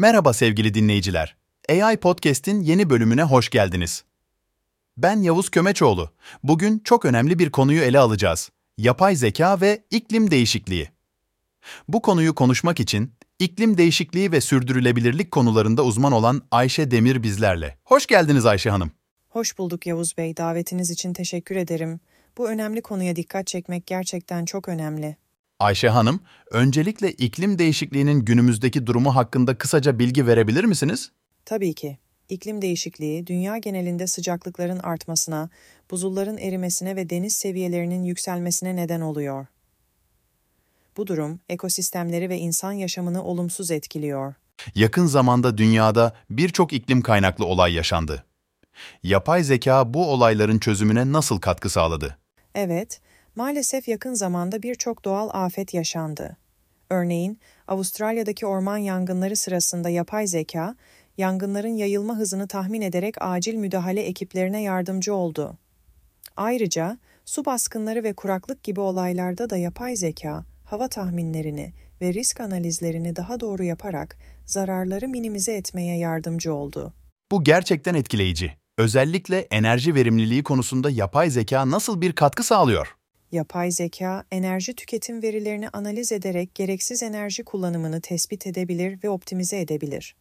Merhaba sevgili dinleyiciler. AI Podcast'in yeni bölümüne hoş geldiniz. Ben Yavuz Kömeçoğlu. Bugün çok önemli bir konuyu ele alacağız. Yapay zeka ve iklim değişikliği. Bu konuyu konuşmak için iklim değişikliği ve sürdürülebilirlik konularında uzman olan Ayşe Demir bizlerle. Hoş geldiniz Ayşe Hanım. Hoş bulduk Yavuz Bey. Davetiniz için teşekkür ederim. Bu önemli konuya dikkat çekmek gerçekten çok önemli. Ayşe Hanım, öncelikle iklim değişikliğinin günümüzdeki durumu hakkında kısaca bilgi verebilir misiniz? Tabii ki. İklim değişikliği, dünya genelinde sıcaklıkların artmasına, buzulların erimesine ve deniz seviyelerinin yükselmesine neden oluyor. Bu durum, ekosistemleri ve insan yaşamını olumsuz etkiliyor. Yakın zamanda dünyada birçok iklim kaynaklı olay yaşandı. Yapay zeka bu olayların çözümüne nasıl katkı sağladı? Evet, maalesef yakın zamanda birçok doğal afet yaşandı. Örneğin, Avustralya'daki orman yangınları sırasında yapay zeka, yangınların yayılma hızını tahmin ederek acil müdahale ekiplerine yardımcı oldu. Ayrıca, su baskınları ve kuraklık gibi olaylarda da yapay zeka, hava tahminlerini ve risk analizlerini daha doğru yaparak zararları minimize etmeye yardımcı oldu. Bu gerçekten etkileyici. Özellikle enerji verimliliği konusunda yapay zeka nasıl bir katkı sağlıyor? Yapay zeka, enerji tüketim verilerini analiz ederek gereksiz enerji kullanımını tespit edebilir ve optimize edebilir.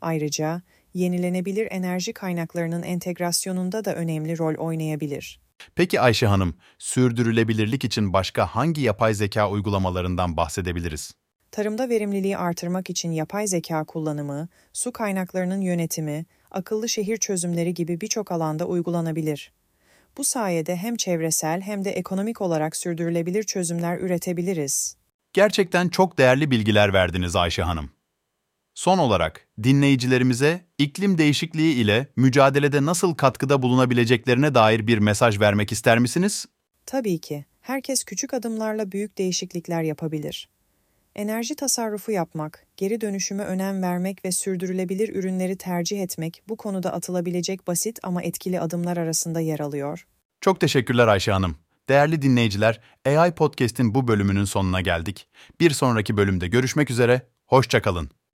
Ayrıca, yenilenebilir enerji kaynaklarının entegrasyonunda da önemli rol oynayabilir. Peki Ayşe Hanım, sürdürülebilirlik için başka hangi yapay zeka uygulamalarından bahsedebiliriz? Tarımda verimliliği artırmak için yapay zeka kullanımı, su kaynaklarının yönetimi, akıllı şehir çözümleri gibi birçok alanda uygulanabilir. Bu sayede hem çevresel hem de ekonomik olarak sürdürülebilir çözümler üretebiliriz. Gerçekten çok değerli bilgiler verdiniz Ayşe Hanım. Son olarak dinleyicilerimize iklim değişikliği ile mücadelede nasıl katkıda bulunabileceklerine dair bir mesaj vermek ister misiniz? Tabii ki, herkes küçük adımlarla büyük değişiklikler yapabilir. Enerji tasarrufu yapmak, geri dönüşüme önem vermek ve sürdürülebilir ürünleri tercih etmek bu konuda atılabilecek basit ama etkili adımlar arasında yer alıyor. Çok teşekkürler Ayşe Hanım. Değerli dinleyiciler, AI Podcast'in bu bölümünün sonuna geldik. Bir sonraki bölümde görüşmek üzere, hoşçakalın.